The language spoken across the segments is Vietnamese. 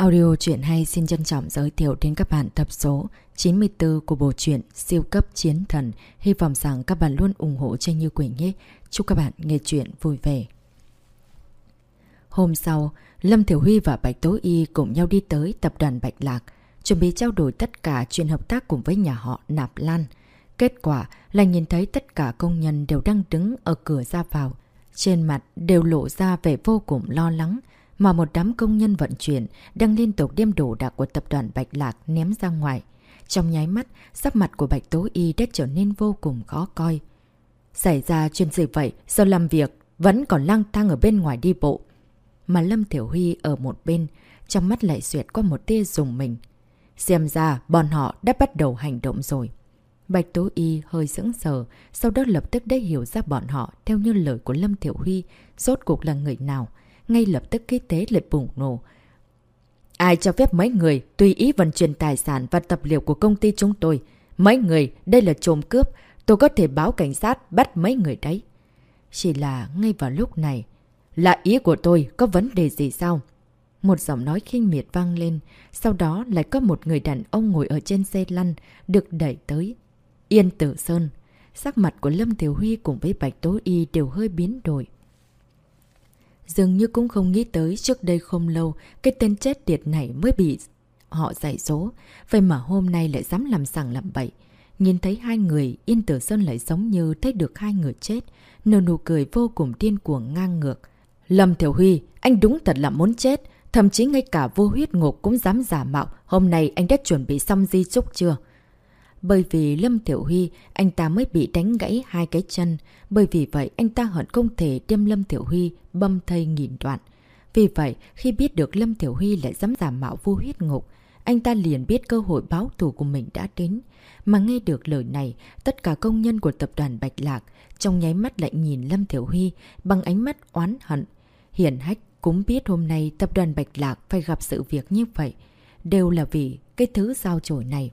Audio truyện hay xin trân trọng giới thiệu đến các bạn tập số 94 của bộ truyện Siêu cấp chiến thần. Hy vọng rằng các bạn luôn ủng hộ cho Như Quỳnh nhé. Chúc các bạn nghe truyện vui vẻ. Hôm sau, Lâm Thiểu Huy và Bạch Tố Y cùng nhau đi tới tập đoàn Bạch Lạc, chuẩn bị trao đổi tất cả chuyện hợp tác cùng với nhà họ Nạp Lan. Kết quả là nhìn thấy tất cả công nhân đều đang đứng ở cửa ra vào. Trên mặt đều lộ ra vẻ vô cùng lo lắng, mà một đám công nhân vận chuyển đang liên tục đem đồ đạc của tập đoàn Bạch Lạc ném ra ngoài. Trong nháy mắt, sắc mặt của Bạch Tố Y đã trở nên vô cùng khó coi. Xảy ra chuyện gì vậy, sau làm việc, vẫn còn lang thang ở bên ngoài đi bộ. Mà Lâm Thiểu Huy ở một bên, trong mắt lại xuyệt qua một tia dùng mình. Xem ra, bọn họ đã bắt đầu hành động rồi. Bạch Tố Y hơi sững sờ, sau đó lập tức đã hiểu ra bọn họ theo như lời của Lâm Thiểu Huy, rốt cuộc là người nào ngay lập tức khí tế lại bùng nổ. Ai cho phép mấy người tùy ý vận chuyển tài sản và tập liệu của công ty chúng tôi? Mấy người, đây là trộm cướp, tôi có thể báo cảnh sát bắt mấy người đấy. Chỉ là ngay vào lúc này, là ý của tôi có vấn đề gì sao? Một giọng nói khinh miệt vang lên, sau đó lại có một người đàn ông ngồi ở trên xe lăn, được đẩy tới. Yên Tử Sơn, sắc mặt của Lâm Thiểu Huy cùng với Bạch Tố Y đều hơi biến đổi. Dường như cũng không nghĩ tới trước đây không lâu cái tên chết tiệt này mới bị họ dạy dỗ. Vậy mà hôm nay lại dám làm sảng làm bậy. Nhìn thấy hai người, Yên Tử Sơn lại giống như thấy được hai người chết. Nở nụ cười vô cùng điên cuồng ngang ngược. Lâm Thiểu Huy, anh đúng thật là muốn chết. Thậm chí ngay cả vô huyết ngục cũng dám giả mạo. Hôm nay anh đã chuẩn bị xong di chúc chưa? Bởi vì Lâm Tiểu Huy, anh ta mới bị đánh gãy hai cái chân. Bởi vì vậy, anh ta hận không thể đem Lâm Tiểu Huy bâm thây nghìn đoạn. Vì vậy, khi biết được Lâm Tiểu Huy lại dám giả mạo vô huyết ngục, anh ta liền biết cơ hội báo thù của mình đã đến. Mà nghe được lời này, tất cả công nhân của tập đoàn Bạch Lạc trong nháy mắt lại nhìn Lâm Tiểu Huy bằng ánh mắt oán hận. Hiển hách cũng biết hôm nay tập đoàn Bạch Lạc phải gặp sự việc như vậy. Đều là vì cái thứ giao trổi này.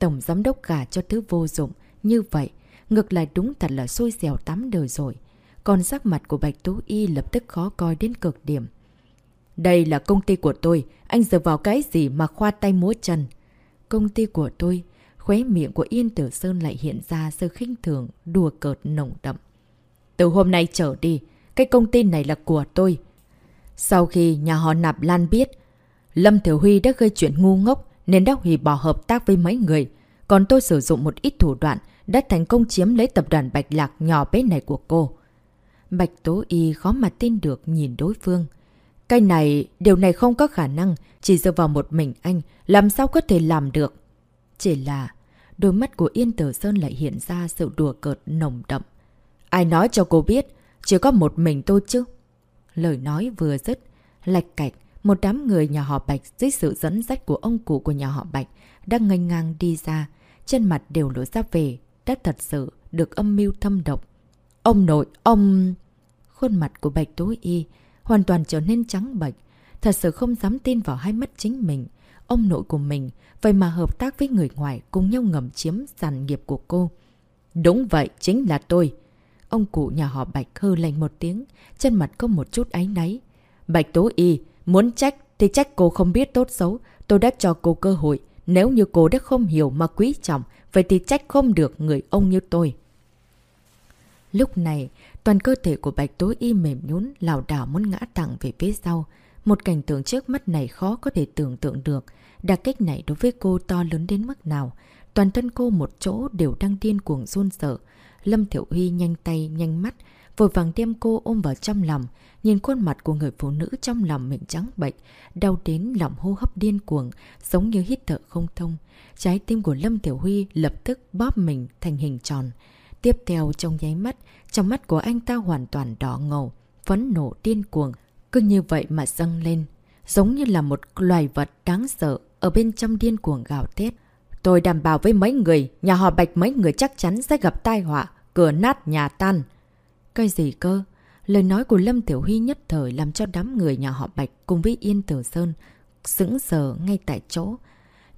Tổng giám đốc gà cho thứ vô dụng. Như vậy, ngược lại đúng thật là xui xẻo tắm đời rồi. Còn sắc mặt của Bạch Tú Y lập tức khó coi đến cực điểm. Đây là công ty của tôi, anh dựa vào cái gì mà khoa tay múa chân? Công ty của tôi, khóe miệng của Yên Tử Sơn lại hiện ra sự khinh thường, đùa cợt nồng đậm. Từ hôm nay trở đi, cái công ty này là của tôi. Sau khi nhà họ Nạp Lan biết, Lâm Thiểu Huy đã gây chuyện ngu ngốc, nên đã hủy bỏ hợp tác với mấy người. Còn tôi sử dụng một ít thủ đoạn đã thành công chiếm lấy tập đoàn Bạch Lạc nhỏ bé này của cô. Bạch Tố Y khó mà tin được nhìn đối phương. Cái này, điều này không có khả năng, chỉ dựa vào một mình anh, làm sao có thể làm được. Chỉ là, đôi mắt của Yên Tử Sơn lại hiện ra sự đùa cợt nồng đậm. Ai nói cho cô biết, chỉ có một mình tôi chứ. Lời nói vừa dứt, lạch cạch, một đám người nhà họ Bạch dưới sự dẫn dắt của ông cụ của nhà họ Bạch đang ngành ngang đi ra, trên mặt đều lộ ra về, đã thật sự được âm mưu thâm độc. Ông nội, ông... Khuôn mặt của Bạch Tố Y hoàn toàn trở nên trắng bệch, thật sự không dám tin vào hai mắt chính mình. Ông nội của mình, vậy mà hợp tác với người ngoài cùng nhau ngầm chiếm sản nghiệp của cô. Đúng vậy, chính là tôi. Ông cụ nhà họ Bạch hư lạnh một tiếng, chân mặt có một chút áy náy. Bạch Tố Y, Muốn trách thì trách cô không biết tốt xấu. Tôi đã cho cô cơ hội. Nếu như cô đã không hiểu mà quý trọng, vậy thì trách không được người ông như tôi. Lúc này, toàn cơ thể của Bạch Tối Y mềm nhún, lào đảo muốn ngã tặng về phía sau. Một cảnh tượng trước mắt này khó có thể tưởng tượng được. Đà kích này đối với cô to lớn đến mức nào. Toàn thân cô một chỗ đều đang điên cuồng run sợ. Lâm Thiểu Huy nhanh tay, nhanh mắt, vội vàng đem cô ôm vào trong lòng, nhìn khuôn mặt của người phụ nữ trong lòng mình trắng bệnh, đau đến lòng hô hấp điên cuồng, giống như hít thở không thông. Trái tim của Lâm Tiểu Huy lập tức bóp mình thành hình tròn. Tiếp theo trong nháy mắt, trong mắt của anh ta hoàn toàn đỏ ngầu, phấn nổ điên cuồng, cứ như vậy mà dâng lên, giống như là một loài vật đáng sợ ở bên trong điên cuồng gào thét. Tôi đảm bảo với mấy người, nhà họ Bạch mấy người chắc chắn sẽ gặp tai họa, cửa nát nhà tan. Cái gì cơ? Lời nói của Lâm Tiểu Huy nhất thời làm cho đám người nhà họ Bạch cùng với Yên Tử Sơn sững sờ ngay tại chỗ.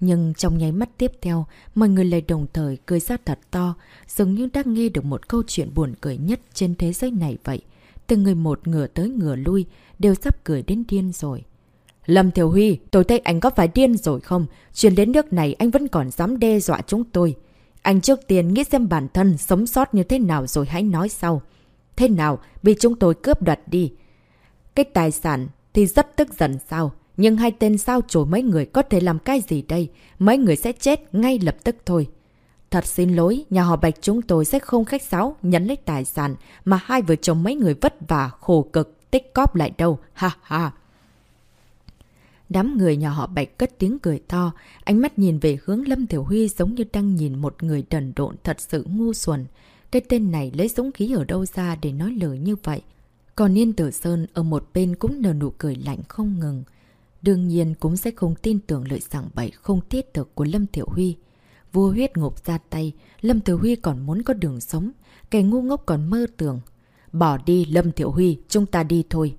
Nhưng trong nháy mắt tiếp theo, mọi người lại đồng thời cười ra thật to, dường như đang nghe được một câu chuyện buồn cười nhất trên thế giới này vậy. Từng người một ngửa tới ngửa lui, đều sắp cười đến điên rồi. Lâm Thiểu Huy, tôi thấy anh có phải điên rồi không? Chuyện đến nước này anh vẫn còn dám đe dọa chúng tôi. Anh trước tiên nghĩ xem bản thân sống sót như thế nào rồi hãy nói sau. Thế nào, bị chúng tôi cướp đoạt đi. Cái tài sản thì rất tức giận sao? Nhưng hai tên sao chổi mấy người có thể làm cái gì đây? Mấy người sẽ chết ngay lập tức thôi. Thật xin lỗi, nhà họ Bạch chúng tôi sẽ không khách sáo nhấn lấy tài sản mà hai vợ chồng mấy người vất vả, khổ cực, tích cóp lại đâu. Ha ha! Đám người nhà họ Bạch cất tiếng cười to, ánh mắt nhìn về hướng Lâm Thiểu Huy giống như đang nhìn một người đần độn thật sự ngu xuẩn. Cái tên này lấy dũng khí ở đâu ra để nói lời như vậy? Còn Niên Tử Sơn ở một bên cũng nở nụ cười lạnh không ngừng. Đương nhiên cũng sẽ không tin tưởng lời sảng bậy không tiết thực của Lâm Thiểu Huy. Vua huyết ngục ra tay, Lâm Thiểu Huy còn muốn có đường sống, kẻ ngu ngốc còn mơ tưởng. Bỏ đi Lâm Thiểu Huy, chúng ta đi thôi.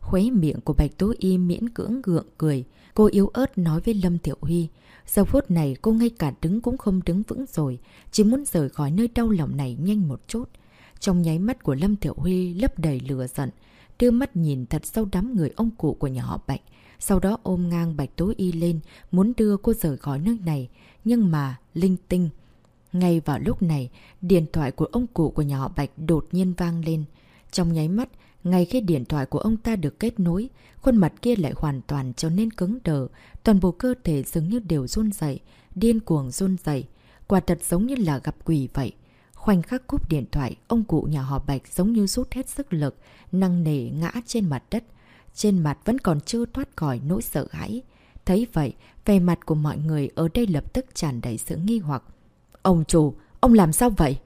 Khuấy miệng của Bạch Tố Y miễn cưỡng gượng cười, cô yếu ớt nói với Lâm Thiểu Huy. Giờ phút này cô ngay cả đứng cũng không đứng vững rồi, chỉ muốn rời khỏi nơi đau lòng này nhanh một chút. Trong nháy mắt của Lâm Thiểu Huy lấp đầy lửa giận, đưa mắt nhìn thật sâu đám người ông cụ của nhà họ Bạch. Sau đó ôm ngang Bạch Tố Y lên, muốn đưa cô rời khỏi nơi này. Nhưng mà, linh tinh. Ngay vào lúc này, điện thoại của ông cụ của nhà họ Bạch đột nhiên vang lên. Trong nháy mắt, ngay khi điện thoại của ông ta được kết nối, khuôn mặt kia lại hoàn toàn trở nên cứng đờ, toàn bộ cơ thể dường như đều run dậy, điên cuồng run dậy, quả thật giống như là gặp quỷ vậy. Khoảnh khắc cúp điện thoại, ông cụ nhà họ Bạch giống như rút hết sức lực, năng nề ngã trên mặt đất. Trên mặt vẫn còn chưa thoát khỏi nỗi sợ hãi. Thấy vậy, vẻ mặt của mọi người ở đây lập tức tràn đầy sự nghi hoặc. Ông chủ, ông làm sao vậy?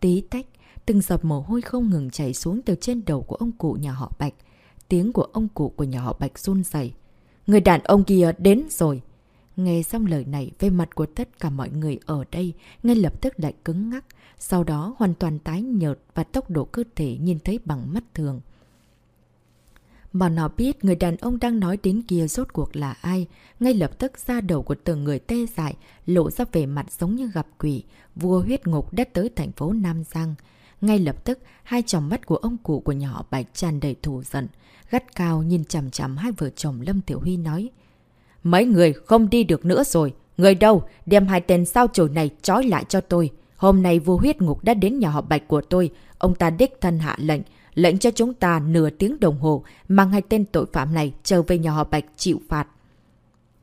Tí tách, từng giọt mồ hôi không ngừng chảy xuống từ trên đầu của ông cụ nhà họ Bạch. Tiếng của ông cụ của nhà họ Bạch run dày. Người đàn ông kia đến rồi. Nghe xong lời này, về mặt của tất cả mọi người ở đây ngay lập tức lại cứng ngắc, sau đó hoàn toàn tái nhợt và tốc độ cơ thể nhìn thấy bằng mắt thường. Bọn nó biết người đàn ông đang nói đến kia rốt cuộc là ai. Ngay lập tức ra đầu của từng người tê dại, lộ ra vẻ mặt giống như gặp quỷ. Vua huyết ngục đã tới thành phố Nam Giang. Ngay lập tức, hai tròng mắt của ông cụ của nhỏ Bạch tràn đầy thù giận. Gắt cao nhìn chằm chằm hai vợ chồng Lâm Tiểu Huy nói. Mấy người không đi được nữa rồi. Người đâu? Đem hai tên sao chổi này trói lại cho tôi. Hôm nay vua huyết ngục đã đến nhà họ Bạch của tôi. Ông ta đích thân hạ lệnh lệnh cho chúng ta nửa tiếng đồng hồ mang hai tên tội phạm này trở về nhà họ Bạch chịu phạt.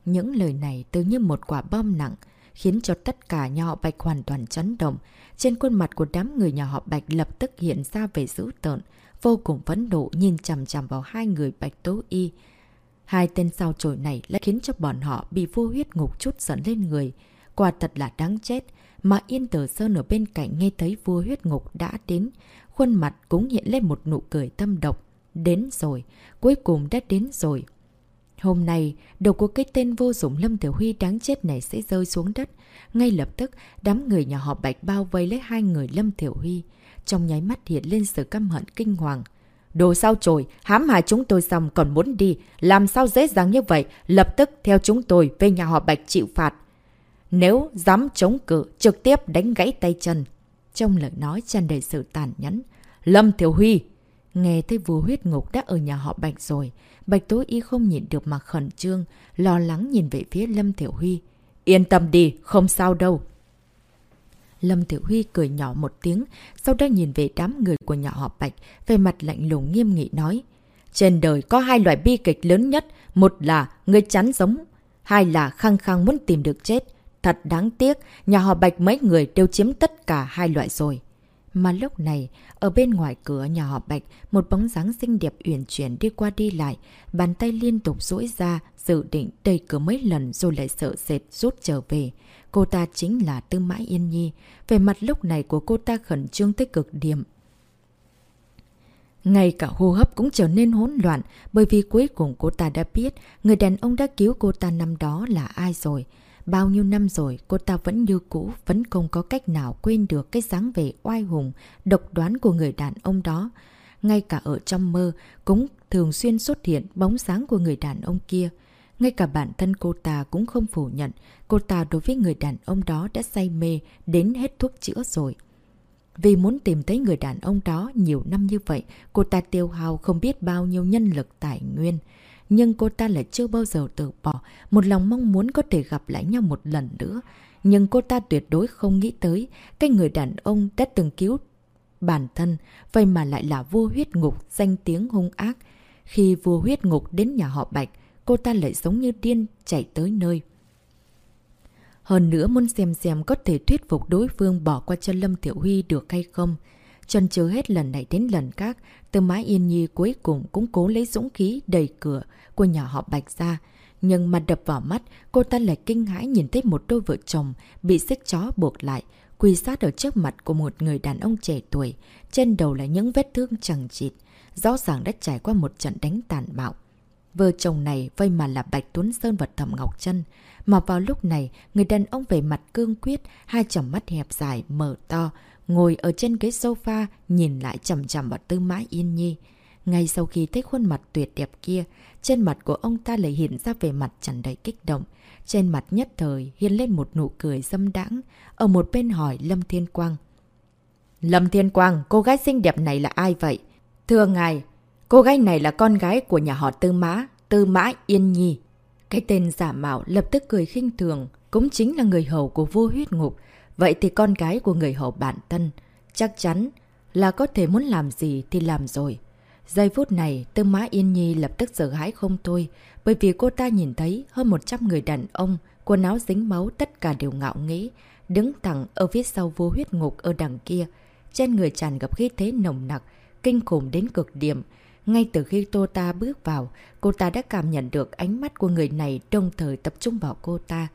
Những lời này tự như một quả bom nặng, khiến cho tất cả nhà họ Bạch hoàn toàn chấn động. Trên khuôn mặt của đám người nhà họ Bạch lập tức hiện ra về dữ tợn, vô cùng phẫn nộ nhìn chằm chằm vào hai người Bạch Tố Y. Hai tên sao trổi này lại khiến cho bọn họ bị vô huyết ngục chút giận lên người. Quả thật là đáng chết, mà Yên Tử Sơn ở bên cạnh nghe thấy vua huyết ngục đã đến, khuôn mặt cũng hiện lên một nụ cười tâm độc. Đến rồi, cuối cùng đã đến rồi. Hôm nay, đầu của cái tên vô dụng Lâm Tiểu Huy đáng chết này sẽ rơi xuống đất. Ngay lập tức, đám người nhà họ Bạch bao vây lấy hai người Lâm Tiểu Huy. Trong nháy mắt hiện lên sự căm hận kinh hoàng. Đồ sao trồi, hãm hại chúng tôi xong còn muốn đi. Làm sao dễ dàng như vậy, lập tức theo chúng tôi về nhà họ Bạch chịu phạt. Nếu dám chống cự, trực tiếp đánh gãy tay chân. Trong lời nói tràn đầy sự tàn nhẫn. Lâm Tiểu Huy! Nghe thấy vua huyết ngục đã ở nhà họ Bạch rồi. Bạch Tố Y không nhìn được mà khẩn trương, lo lắng nhìn về phía Lâm Thiểu Huy. Yên tâm đi, không sao đâu. Lâm Thiểu Huy cười nhỏ một tiếng, sau đó nhìn về đám người của nhà họ Bạch, về mặt lạnh lùng nghiêm nghị nói. Trên đời có hai loại bi kịch lớn nhất, một là người chán giống, hai là khăng khăng muốn tìm được chết. Thật đáng tiếc, nhà họ Bạch mấy người đều chiếm tất cả hai loại rồi. Mà lúc này, ở bên ngoài cửa nhà họ Bạch, một bóng dáng xinh đẹp uyển chuyển đi qua đi lại, bàn tay liên tục duỗi ra, dự định đẩy cửa mấy lần rồi lại sợ sệt rút trở về. Cô ta chính là Tư Mã Yên Nhi. Về mặt lúc này của cô ta khẩn trương tới cực điểm. Ngay cả hô hấp cũng trở nên hỗn loạn bởi vì cuối cùng cô ta đã biết người đàn ông đã cứu cô ta năm đó là ai rồi. Bao nhiêu năm rồi, cô ta vẫn như cũ, vẫn không có cách nào quên được cái dáng vẻ oai hùng, độc đoán của người đàn ông đó. Ngay cả ở trong mơ, cũng thường xuyên xuất hiện bóng dáng của người đàn ông kia. Ngay cả bản thân cô ta cũng không phủ nhận, cô ta đối với người đàn ông đó đã say mê đến hết thuốc chữa rồi. Vì muốn tìm thấy người đàn ông đó nhiều năm như vậy, cô ta tiêu hao không biết bao nhiêu nhân lực tài nguyên nhưng cô ta lại chưa bao giờ từ bỏ, một lòng mong muốn có thể gặp lại nhau một lần nữa. Nhưng cô ta tuyệt đối không nghĩ tới, cái người đàn ông đã từng cứu bản thân, vậy mà lại là vua huyết ngục, danh tiếng hung ác. Khi vua huyết ngục đến nhà họ Bạch, cô ta lại giống như điên chạy tới nơi. Hơn nữa muốn xem xem có thể thuyết phục đối phương bỏ qua cho Lâm Tiểu Huy được hay không. Chân chứa hết lần này đến lần khác, từ mái yên nhi cuối cùng cũng cố lấy dũng khí đẩy cửa của nhà họ Bạch ra. Nhưng mà đập vào mắt, cô ta lại kinh hãi nhìn thấy một đôi vợ chồng bị xích chó buộc lại, quỳ sát ở trước mặt của một người đàn ông trẻ tuổi. Trên đầu là những vết thương chẳng chịt, rõ ràng đã trải qua một trận đánh tàn bạo. Vợ chồng này vây mà là Bạch Tuấn Sơn và Thẩm Ngọc Trân. Mà vào lúc này, người đàn ông về mặt cương quyết, hai tròng mắt hẹp dài, mở to, ngồi ở trên ghế sofa, nhìn lại chầm chầm vào tư mã yên nhi. Ngay sau khi thấy khuôn mặt tuyệt đẹp kia, trên mặt của ông ta lại hiện ra về mặt chẳng đầy kích động. Trên mặt nhất thời hiện lên một nụ cười dâm đãng ở một bên hỏi Lâm Thiên Quang. Lâm Thiên Quang, cô gái xinh đẹp này là ai vậy? Thưa ngài, cô gái này là con gái của nhà họ Tư Mã, Tư Mã Yên Nhi. Cái tên giả mạo lập tức cười khinh thường, cũng chính là người hầu của vua huyết ngục. Vậy thì con gái của người hầu bản thân, chắc chắn là có thể muốn làm gì thì làm rồi. Giây phút này, Tư Mã Yên Nhi lập tức sợ hãi không thôi, bởi vì cô ta nhìn thấy hơn 100 người đàn ông, quần áo dính máu tất cả đều ngạo nghĩ, đứng thẳng ở phía sau vô huyết ngục ở đằng kia. Trên người tràn gặp khí thế nồng nặc, kinh khủng đến cực điểm, ngay từ khi Tô Ta bước vào, cô ta đã cảm nhận được ánh mắt của người này đồng thời tập trung vào cô ta.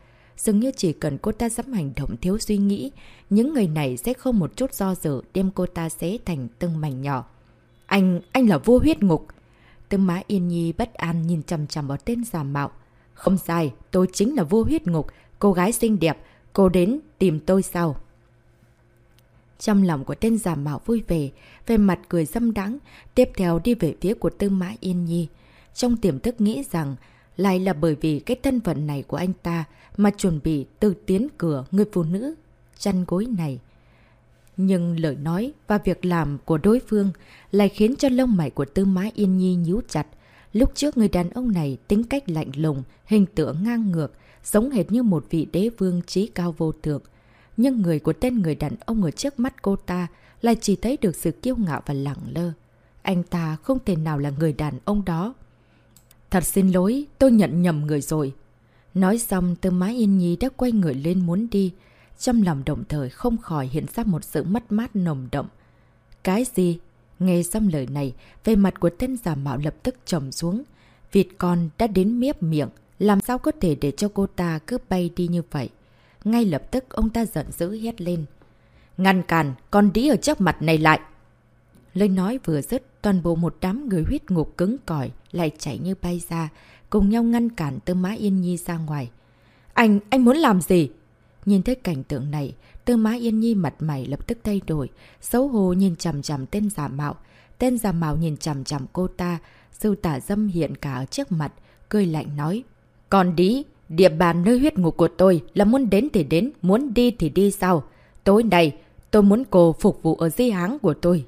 Dường như chỉ cần cô ta dám hành động thiếu suy nghĩ, những người này sẽ không một chút do dự đem cô ta xé thành từng mảnh nhỏ. Anh, anh là vua huyết ngục. Tương má Yên Nhi bất an nhìn chầm chầm vào tên giả mạo. Không sai, tôi chính là vua huyết ngục, cô gái xinh đẹp, cô đến tìm tôi sao? Trong lòng của tên giả mạo vui vẻ, về mặt cười dâm đắng, tiếp theo đi về phía của Tư Mã Yên Nhi. Trong tiềm thức nghĩ rằng, lại là bởi vì cái thân phận này của anh ta mà chuẩn bị từ tiến cửa người phụ nữ chăn gối này. Nhưng lời nói và việc làm của đối phương lại khiến cho lông mày của Tư Mã Yên Nhi nhíu chặt. Lúc trước người đàn ông này tính cách lạnh lùng, hình tượng ngang ngược, giống hệt như một vị đế vương trí cao vô thượng nhưng người của tên người đàn ông ở trước mắt cô ta lại chỉ thấy được sự kiêu ngạo và lẳng lơ. Anh ta không thể nào là người đàn ông đó. Thật xin lỗi, tôi nhận nhầm người rồi. Nói xong, tư má yên nhi đã quay người lên muốn đi. Trong lòng đồng thời không khỏi hiện ra một sự mất mát nồng động. Cái gì? Nghe xong lời này, về mặt của tên giả mạo lập tức trầm xuống. Vịt con đã đến miếp miệng, làm sao có thể để cho cô ta cứ bay đi như vậy? Ngay lập tức ông ta giận dữ hét lên. Ngăn cản, con đĩ ở trước mặt này lại. Lời nói vừa dứt, toàn bộ một đám người huyết ngục cứng cỏi lại chạy như bay ra, cùng nhau ngăn cản Tư Mã Yên Nhi ra ngoài. Anh, anh muốn làm gì? Nhìn thấy cảnh tượng này, Tư Mã Yên Nhi mặt mày lập tức thay đổi, xấu hổ nhìn chằm chằm tên giả mạo. Tên giả mạo nhìn chằm chằm cô ta, sư tả dâm hiện cả ở trước mặt, cười lạnh nói. Còn đi, Địa bàn nơi huyết ngục của tôi là muốn đến thì đến, muốn đi thì đi sao? Tối nay, tôi muốn cô phục vụ ở di háng của tôi.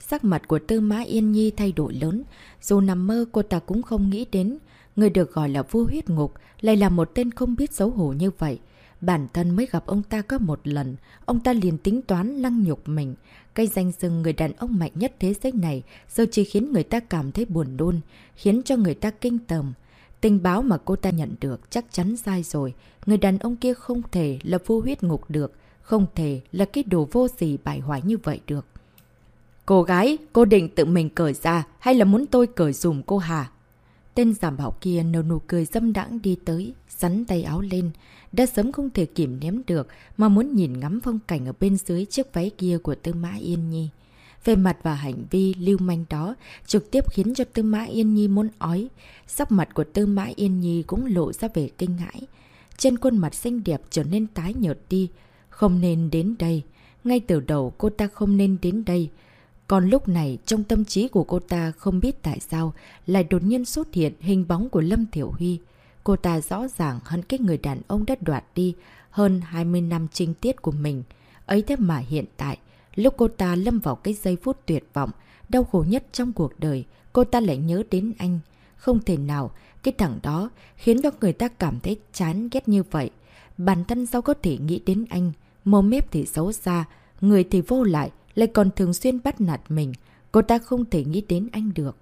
Sắc mặt của Tư Mã Yên Nhi thay đổi lớn, dù nằm mơ cô ta cũng không nghĩ đến. Người được gọi là vua huyết ngục lại là một tên không biết xấu hổ như vậy. Bản thân mới gặp ông ta có một lần, ông ta liền tính toán lăng nhục mình. Cây danh sừng người đàn ông mạnh nhất thế giới này giờ chỉ khiến người ta cảm thấy buồn đôn, khiến cho người ta kinh tầm. Tình báo mà cô ta nhận được chắc chắn sai rồi. Người đàn ông kia không thể là vô huyết ngục được. Không thể là cái đồ vô gì bại hoại như vậy được. Cô gái, cô định tự mình cởi ra hay là muốn tôi cởi dùm cô hả? Tên giảm bảo kia nở nụ cười dâm đãng đi tới, sắn tay áo lên. Đã sớm không thể kiểm ném được mà muốn nhìn ngắm phong cảnh ở bên dưới chiếc váy kia của Tư Mã Yên Nhi. Về mặt và hành vi lưu manh đó trực tiếp khiến cho Tư Mã Yên Nhi muốn ói. Sắc mặt của Tư Mã Yên Nhi cũng lộ ra vẻ kinh hãi. Trên khuôn mặt xinh đẹp trở nên tái nhợt đi. Không nên đến đây. Ngay từ đầu cô ta không nên đến đây. Còn lúc này trong tâm trí của cô ta không biết tại sao lại đột nhiên xuất hiện hình bóng của Lâm Thiểu Huy. Cô ta rõ ràng hơn cái người đàn ông đã đoạt đi hơn 20 năm trinh tiết của mình. Ấy thế mà hiện tại Lúc cô ta lâm vào cái giây phút tuyệt vọng, đau khổ nhất trong cuộc đời, cô ta lại nhớ đến anh. Không thể nào, cái thằng đó khiến cho người ta cảm thấy chán ghét như vậy. Bản thân sao có thể nghĩ đến anh, mồm mép thì xấu xa, người thì vô lại, lại còn thường xuyên bắt nạt mình. Cô ta không thể nghĩ đến anh được.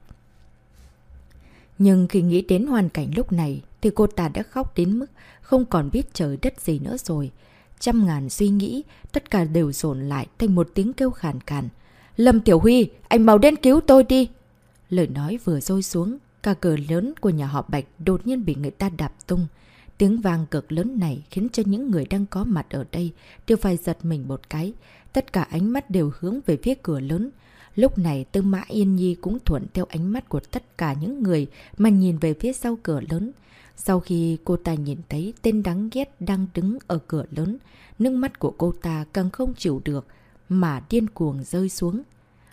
Nhưng khi nghĩ đến hoàn cảnh lúc này thì cô ta đã khóc đến mức không còn biết trời đất gì nữa rồi. Trăm ngàn suy nghĩ, tất cả đều dồn lại thành một tiếng kêu khàn khàn. Lâm Tiểu Huy, anh mau đến cứu tôi đi! Lời nói vừa rơi xuống, cả cờ lớn của nhà họ Bạch đột nhiên bị người ta đạp tung. Tiếng vang cực lớn này khiến cho những người đang có mặt ở đây đều phải giật mình một cái. Tất cả ánh mắt đều hướng về phía cửa lớn. Lúc này Tư Mã Yên Nhi cũng thuận theo ánh mắt của tất cả những người mà nhìn về phía sau cửa lớn. Sau khi cô ta nhìn thấy tên đáng ghét đang đứng ở cửa lớn, nước mắt của cô ta càng không chịu được, mà điên cuồng rơi xuống.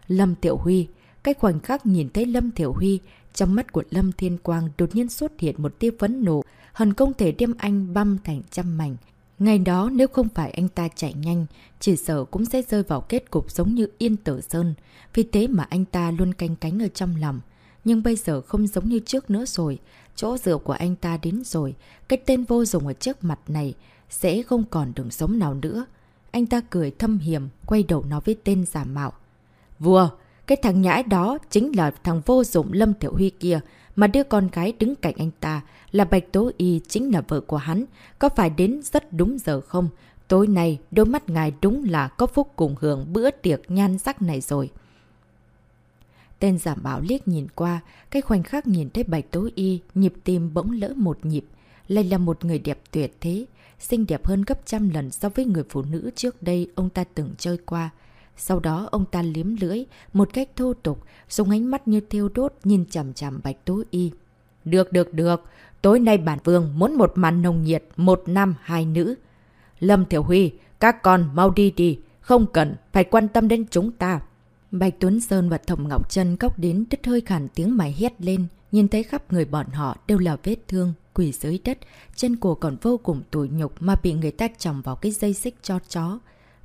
Lâm Tiểu Huy, cái khoảnh khắc nhìn thấy Lâm Tiểu Huy, trong mắt của Lâm Thiên Quang đột nhiên xuất hiện một tia phấn nộ, hần công thể đem anh băm thành trăm mảnh. Ngày đó nếu không phải anh ta chạy nhanh, chỉ sợ cũng sẽ rơi vào kết cục giống như Yên Tử Sơn. Vì thế mà anh ta luôn canh cánh ở trong lòng. Nhưng bây giờ không giống như trước nữa rồi. Chỗ dựa của anh ta đến rồi. Cái tên vô dụng ở trước mặt này sẽ không còn đường sống nào nữa. Anh ta cười thâm hiểm, quay đầu nói với tên giả mạo. Vua, cái thằng nhãi đó chính là thằng vô dụng Lâm Tiểu Huy kia, mà đứa con gái đứng cạnh anh ta là Bạch Tố Y chính là vợ của hắn. Có phải đến rất đúng giờ không? Tối nay, đôi mắt ngài đúng là có phúc cùng hưởng bữa tiệc nhan sắc này rồi. Tên giả bảo liếc nhìn qua, cái khoảnh khắc nhìn thấy Bạch Tố Y, nhịp tim bỗng lỡ một nhịp. Lại là một người đẹp tuyệt thế, xinh đẹp hơn gấp trăm lần so với người phụ nữ trước đây ông ta từng chơi qua. Sau đó ông ta liếm lưỡi, một cách thô tục, dùng ánh mắt như thiêu đốt nhìn chằm chằm Bạch Tố Y. Được, được, được. Tối nay bản vương muốn một màn nồng nhiệt, một nam, hai nữ. Lâm Thiểu Huy, các con mau đi đi, không cần, phải quan tâm đến chúng ta. Bạch Tuấn Sơn và Thẩm Ngọc Trân cóc đến đứt hơi khản tiếng mày hét lên, nhìn thấy khắp người bọn họ đều là vết thương, quỷ dưới đất, chân cổ còn vô cùng tủi nhục mà bị người ta chồng vào cái dây xích cho chó.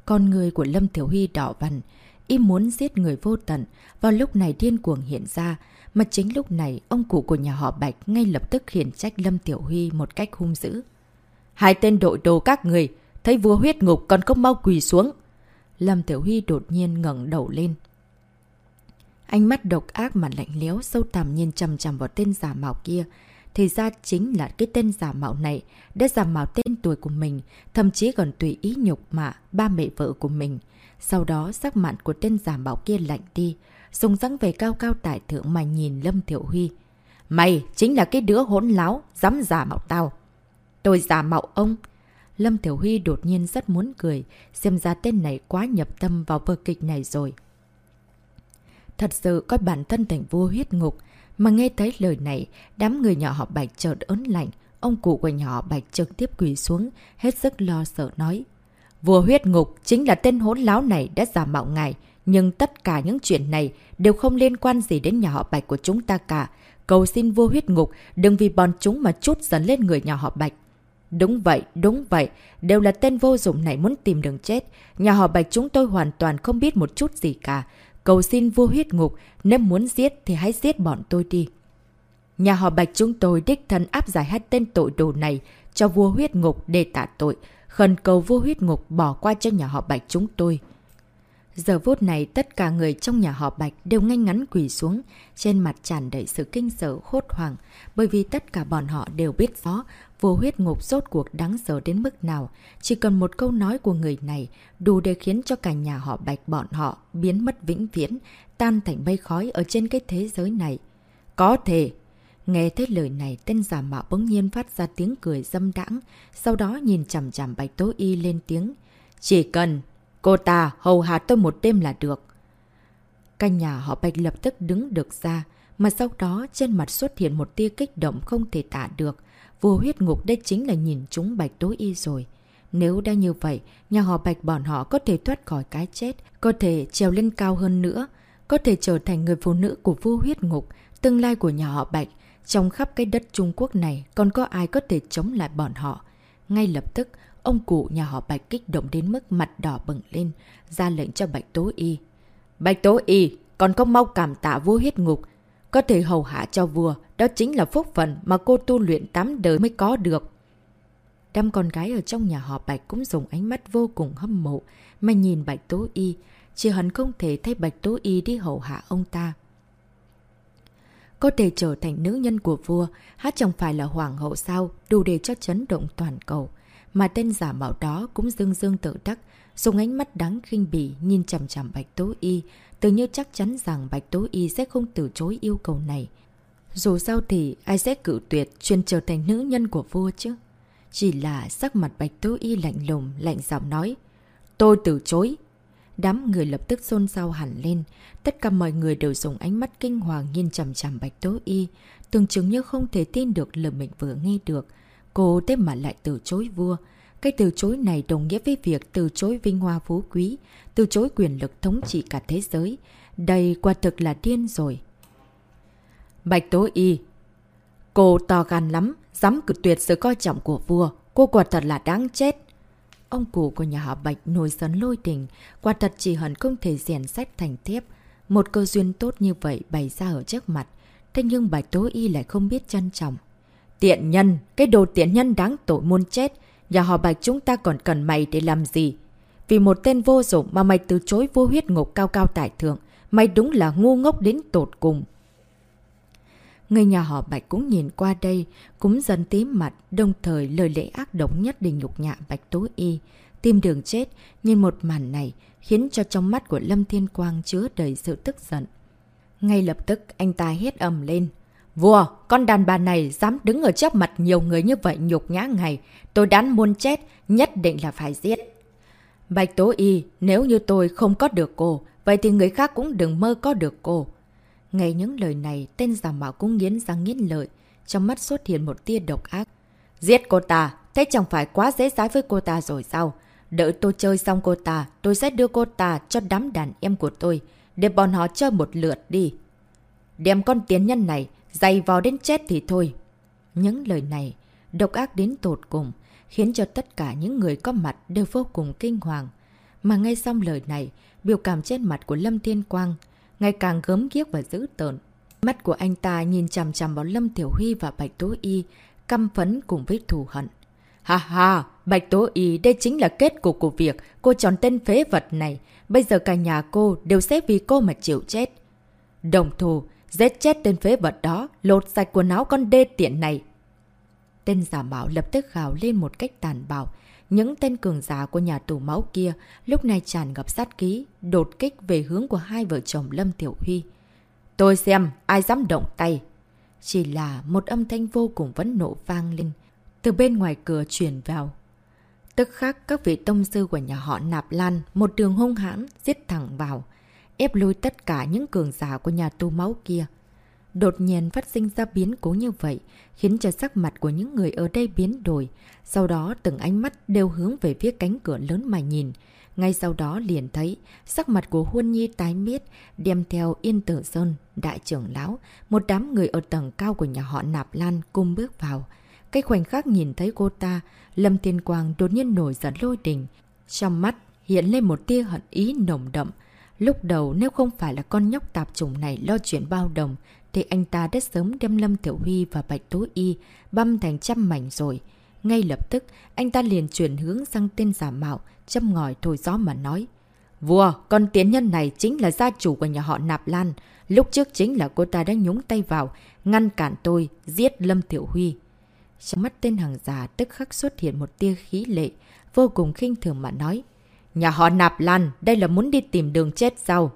Con người của Lâm Thiểu Huy đỏ vằn, y muốn giết người vô tận, vào lúc này điên cuồng hiện ra, mà chính lúc này ông cụ của nhà họ Bạch ngay lập tức khiển trách Lâm Tiểu Huy một cách hung dữ. Hai tên đội đồ các người, thấy vua huyết ngục còn không mau quỳ xuống. Lâm Tiểu Huy đột nhiên ngẩng đầu lên. Ánh mắt độc ác mà lạnh léo sâu tầm nhìn chầm chầm vào tên giả mạo kia. Thì ra chính là cái tên giả mạo này đã giả mạo tên tuổi của mình, thậm chí còn tùy ý nhục mạ ba mẹ vợ của mình. Sau đó sắc mặn của tên giả mạo kia lạnh đi, dùng răng về cao cao tại thượng mà nhìn Lâm Thiểu Huy. Mày chính là cái đứa hỗn láo, dám giả mạo tao. Tôi giả mạo ông. Lâm Thiểu Huy đột nhiên rất muốn cười, xem ra tên này quá nhập tâm vào vở kịch này rồi. Thật sự coi bản thân thành vua huyết ngục, mà nghe thấy lời này, đám người nhỏ họ Bạch chợt ớn lạnh, ông cụ của nhỏ Bạch trực tiếp quỳ xuống, hết sức lo sợ nói. Vua huyết ngục chính là tên hỗn láo này đã giả mạo ngài, nhưng tất cả những chuyện này đều không liên quan gì đến nhà họ Bạch của chúng ta cả. Cầu xin vua huyết ngục đừng vì bọn chúng mà chút dần lên người nhà họ Bạch. Đúng vậy, đúng vậy, đều là tên vô dụng này muốn tìm đường chết. Nhà họ Bạch chúng tôi hoàn toàn không biết một chút gì cả. Cầu xin vua huyết ngục, nếu muốn giết thì hãy giết bọn tôi đi. Nhà họ Bạch chúng tôi đích thân áp giải hết tên tội đồ này cho vua huyết ngục để tạ tội, khẩn cầu vua huyết ngục bỏ qua cho nhà họ Bạch chúng tôi. Giờ phút này tất cả người trong nhà họ Bạch đều ngay ngắn quỳ xuống, trên mặt tràn đầy sự kinh sợ hốt hoảng, bởi vì tất cả bọn họ đều biết rõ vô huyết ngục rốt cuộc đáng sợ đến mức nào. Chỉ cần một câu nói của người này đủ để khiến cho cả nhà họ Bạch bọn họ biến mất vĩnh viễn, tan thành mây khói ở trên cái thế giới này. Có thể! Nghe thấy lời này, tên giả mạo bỗng nhiên phát ra tiếng cười dâm đãng, sau đó nhìn chằm chằm Bạch Tố Y lên tiếng. Chỉ cần Cô ta hầu hạ tôi một đêm là được. Căn nhà họ Bạch lập tức đứng được ra, mà sau đó trên mặt xuất hiện một tia kích động không thể tả được. Vua huyết ngục đây chính là nhìn chúng Bạch tối y rồi. Nếu đã như vậy, nhà họ Bạch bọn họ có thể thoát khỏi cái chết, có thể trèo lên cao hơn nữa, có thể trở thành người phụ nữ của vua huyết ngục, tương lai của nhà họ Bạch. Trong khắp cái đất Trung Quốc này, còn có ai có thể chống lại bọn họ? Ngay lập tức, Ông cụ nhà họ Bạch kích động đến mức mặt đỏ bừng lên, ra lệnh cho Bạch Tố Y. Bạch Tố Y, còn có mau cảm tạ vua huyết ngục. Có thể hầu hạ cho vua, đó chính là phúc phận mà cô tu luyện tám đời mới có được. Đám con gái ở trong nhà họ Bạch cũng dùng ánh mắt vô cùng hâm mộ mà nhìn Bạch Tố Y. Chỉ hẳn không thể thay Bạch Tố Y đi hậu hạ ông ta. Có thể trở thành nữ nhân của vua, hát chẳng phải là hoàng hậu sao, đủ để cho chấn động toàn cầu. Mà tên giả mạo đó cũng dương dương tự đắc, dùng ánh mắt đáng khinh bỉ nhìn chằm chằm Bạch Tố Y, tự như chắc chắn rằng Bạch Tố Y sẽ không từ chối yêu cầu này. Dù sao thì ai sẽ cự tuyệt chuyên trở thành nữ nhân của vua chứ? Chỉ là sắc mặt Bạch Tố Y lạnh lùng, lạnh giọng nói. Tôi từ chối. Đám người lập tức xôn xao hẳn lên. Tất cả mọi người đều dùng ánh mắt kinh hoàng nhìn chằm chằm Bạch Tố Y. Tưởng chứng như không thể tin được lời mình vừa nghe được. Cô thế mà lại từ chối vua. Cái từ chối này đồng nghĩa với việc từ chối vinh hoa phú quý, từ chối quyền lực thống trị cả thế giới. Đây quả thực là điên rồi. Bạch Tố Y Cô to gan lắm, dám cử tuyệt sự coi trọng của vua. Cô quả thật là đáng chết. Ông cụ của nhà họ Bạch nổi sấn lôi đình, quả thật chỉ hẳn không thể rèn sách thành thiếp. Một cơ duyên tốt như vậy bày ra ở trước mặt. Thế nhưng Bạch Tố Y lại không biết trân trọng. Tiện nhân, cái đồ tiện nhân đáng tội muôn chết. Nhà họ Bạch chúng ta còn cần mày để làm gì? Vì một tên vô dụng mà mày từ chối vô huyết ngục cao cao tại thượng. Mày đúng là ngu ngốc đến tột cùng. Người nhà họ Bạch cũng nhìn qua đây, cũng dần tím mặt, đồng thời lời lẽ ác độc nhất để nhục nhạ Bạch Tố Y. Tim đường chết, nhìn một màn này, khiến cho trong mắt của Lâm Thiên Quang chứa đầy sự tức giận. Ngay lập tức, anh ta hét ầm lên. Vua, con đàn bà này dám đứng ở trước mặt nhiều người như vậy nhục nhã ngày. Tôi đán muốn chết, nhất định là phải giết. Bạch Tố Y, nếu như tôi không có được cô, vậy thì người khác cũng đừng mơ có được cô. Nghe những lời này, tên giả mạo cũng nghiến răng nghiến lợi, trong mắt xuất hiện một tia độc ác. Giết cô ta, thế chẳng phải quá dễ dãi với cô ta rồi sao? Đợi tôi chơi xong cô ta, tôi sẽ đưa cô ta cho đám đàn em của tôi, để bọn họ chơi một lượt đi. Đem con tiến nhân này, dày vào đến chết thì thôi. Những lời này, độc ác đến tột cùng, khiến cho tất cả những người có mặt đều vô cùng kinh hoàng. Mà ngay xong lời này, biểu cảm trên mặt của Lâm Thiên Quang ngày càng gớm ghiếc và dữ tợn. Mắt của anh ta nhìn chằm chằm vào Lâm Tiểu Huy và Bạch Tố Y, căm phấn cùng với thù hận. Ha ha, Bạch Tố Y, đây chính là kết cục của việc cô chọn tên phế vật này. Bây giờ cả nhà cô đều sẽ vì cô mà chịu chết. Đồng thù, giết chết tên phế vật đó, lột sạch quần áo con đê tiện này. Tên giả bảo lập tức gào lên một cách tàn bạo, những tên cường giả của nhà tù máu kia lúc này tràn ngập sát ký, đột kích về hướng của hai vợ chồng Lâm Tiểu Huy. Tôi xem, ai dám động tay. Chỉ là một âm thanh vô cùng vẫn nộ vang lên, từ bên ngoài cửa chuyển vào. Tức khắc các vị tông sư của nhà họ Nạp Lan một đường hung hãn giết thẳng vào, ép lùi tất cả những cường giả của nhà tu máu kia. Đột nhiên phát sinh ra biến cố như vậy, khiến cho sắc mặt của những người ở đây biến đổi. Sau đó từng ánh mắt đều hướng về phía cánh cửa lớn mà nhìn. Ngay sau đó liền thấy sắc mặt của Huân Nhi tái miết, đem theo Yên Tử Sơn, đại trưởng lão, một đám người ở tầng cao của nhà họ Nạp Lan cùng bước vào. Cái khoảnh khắc nhìn thấy cô ta, Lâm Thiên Quang đột nhiên nổi giận lôi đình. Trong mắt hiện lên một tia hận ý nồng đậm. Lúc đầu nếu không phải là con nhóc tạp chủng này lo chuyện bao đồng, thì anh ta đã sớm đem Lâm Tiểu Huy và Bạch Tố Y băm thành trăm mảnh rồi. Ngay lập tức, anh ta liền chuyển hướng sang tên giả mạo, châm ngòi thổi gió mà nói. Vua, con tiến nhân này chính là gia chủ của nhà họ Nạp Lan. Lúc trước chính là cô ta đã nhúng tay vào, ngăn cản tôi, giết Lâm Tiểu Huy. Trong mắt tên hàng giả tức khắc xuất hiện một tia khí lệ, vô cùng khinh thường mà nói. Nhà họ Nạp Lan, đây là muốn đi tìm đường chết sao?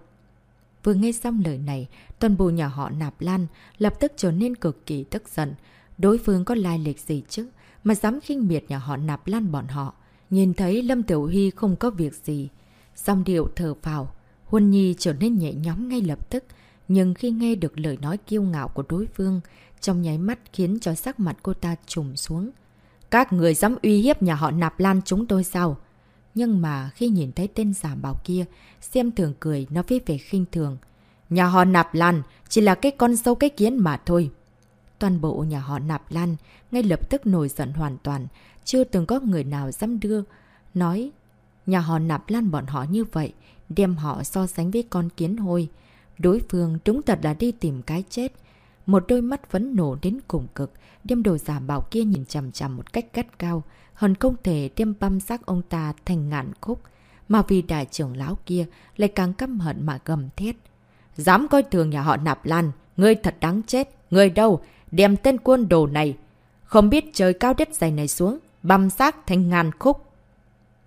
Vừa nghe xong lời này, toàn bộ nhà họ Nạp Lan lập tức trở nên cực kỳ tức giận. Đối phương có lai lịch gì chứ, mà dám khinh miệt nhà họ Nạp Lan bọn họ. Nhìn thấy Lâm Tiểu Huy không có việc gì. Xong điệu thở phào, Huân Nhi trở nên nhẹ nhóm ngay lập tức. Nhưng khi nghe được lời nói kiêu ngạo của đối phương, trong nháy mắt khiến cho sắc mặt cô ta trùng xuống. Các người dám uy hiếp nhà họ Nạp Lan chúng tôi sao? Nhưng mà khi nhìn thấy tên giả bảo kia, xem thường cười nó viết về khinh thường. Nhà họ Nạp Lan chỉ là cái con sâu cái kiến mà thôi. Toàn bộ nhà họ Nạp Lan ngay lập tức nổi giận hoàn toàn, chưa từng có người nào dám đưa. Nói, nhà họ Nạp Lan bọn họ như vậy, đem họ so sánh với con kiến hôi. Đối phương đúng thật là đi tìm cái chết. Một đôi mắt vẫn nổ đến cùng cực, đem đồ giả bảo kia nhìn chằm chằm một cách gắt cao. Hần không thể đem băm xác ông ta thành ngạn khúc. Mà vì đại trưởng lão kia lại càng căm hận mà gầm thét. Dám coi thường nhà họ nạp lan, ngươi thật đáng chết. Người đâu? Đem tên quân đồ này. Không biết trời cao đất dày này xuống, băm xác thành ngàn khúc.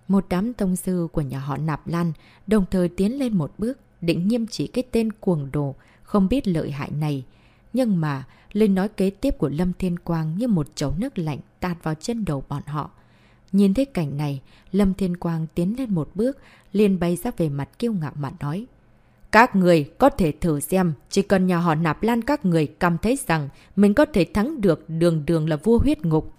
Một đám tông sư của nhà họ Nạp Lan đồng thời tiến lên một bước, định nghiêm chỉ cái tên cuồng đồ, không biết lợi hại này. Nhưng mà, lời nói kế tiếp của Lâm Thiên Quang như một chấu nước lạnh tạt vào chân đầu bọn họ. Nhìn thấy cảnh này, Lâm Thiên Quang tiến lên một bước, liền bay ra về mặt kiêu ngạo mà nói. Các người có thể thử xem, chỉ cần nhà họ nạp lan các người cảm thấy rằng mình có thể thắng được đường đường là vua huyết ngục.